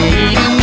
Baby.